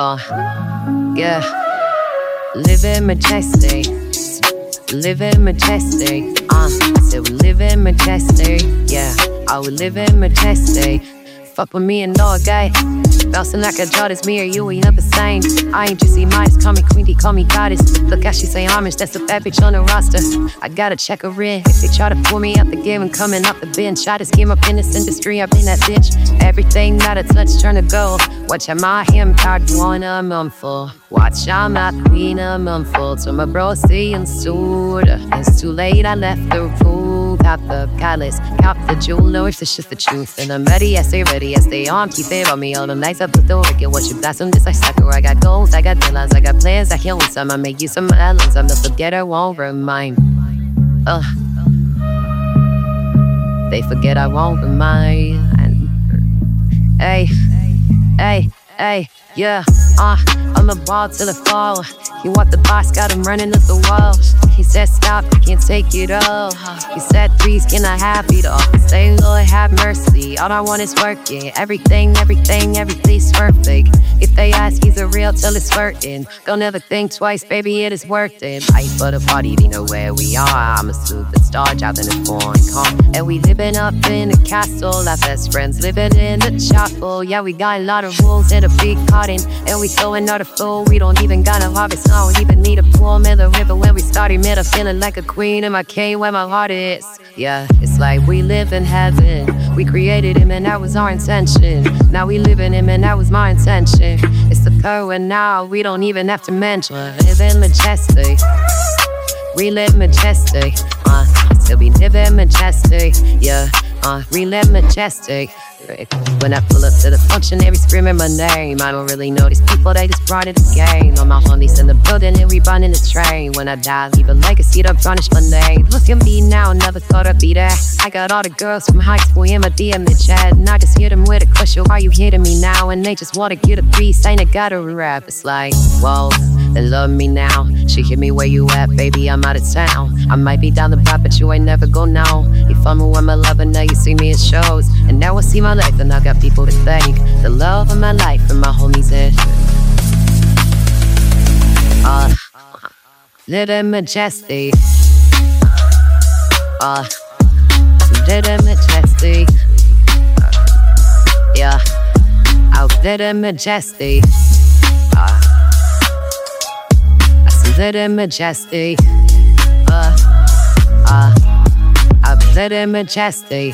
Uh, yeah. Living majestic. Living majestic. Uh, so we living majestic. Yeah, I would live in majestic. Fuck with me and no guy. Bouncing like a it's me or you, we up the same. I ain't just see mice, call me queenie, call me goddess. Look how she say homage, that's a bad bitch on the roster. I gotta check her in. If they try to pull me out the game and coming off the bench, I just came up in this industry, I've been that bitch. Everything that I touch turn to gold. Watch out I'm tired, one a mumful. Watch I'm out, queen a mumful. To my bro, seeing suit. It's too late, I left the pool cop the callous, cop the jeweler if it's just the truth. And I'm ready, yes, they ready, yes, they are. I'm keeping on me all the nights up the door. I Get what you blossom, this I sucker. I got goals, I got deadlines, I got plans, I can't some. I make you some islands, I'm the I won't remind. Uh, they forget I won't remind. Hey, hey, hey, yeah, uh, I'm a ball till the fall. You want the boss, got him running up the walls. He said, Stop, I can't take it all. He said, Please, can I have it all? Say, Lord, have mercy. All I want is working. Everything, everything, everything's perfect. If they ask, he's a real till it's working. Don't ever think twice, baby, it is worth it. I for the party, we know where we are. I'm a superstar, driving a foreign car. And we living up in a castle. Our best friends living in the chapel. Yeah, we got a lot of rules and a big garden. And we throwing out a fool. We don't even got a harvest. I don't even need a pool. When we met, I'm feeling like a queen in my cave where my heart is. Yeah, it's like we live in heaven. We created him and that was our intention. Now we live in him and that was my intention. It's the current now, we don't even have to mention. Living majestic. We live majestic. Uh, still be living majestic. Yeah, uh, relive majestic. When I pull up to the function, every screaming my name. I don't really know these people, they just brought it game. On my homies in the building and we running the train. When I die, leave a legacy to punish my name. Look at me now, never thought I'd be there. I got all the girls from high school in my DM the chat. And I just hit them with a question, why you hitting me now? And they just wanna get a piece, ain't a gotta rap. It's like, whoa, they love me now. She hit me where you at, baby, I'm out of town. I might be down the block, but you ain't never go now. You found me with my love, and now you see me in shows. And now I see my life, and I got people to thank. The love of my life and my homies in. Uh, little majesty. Uh, little majesty. Yeah, out little majestic. I see little majestic. Uh, uh, out little majestic.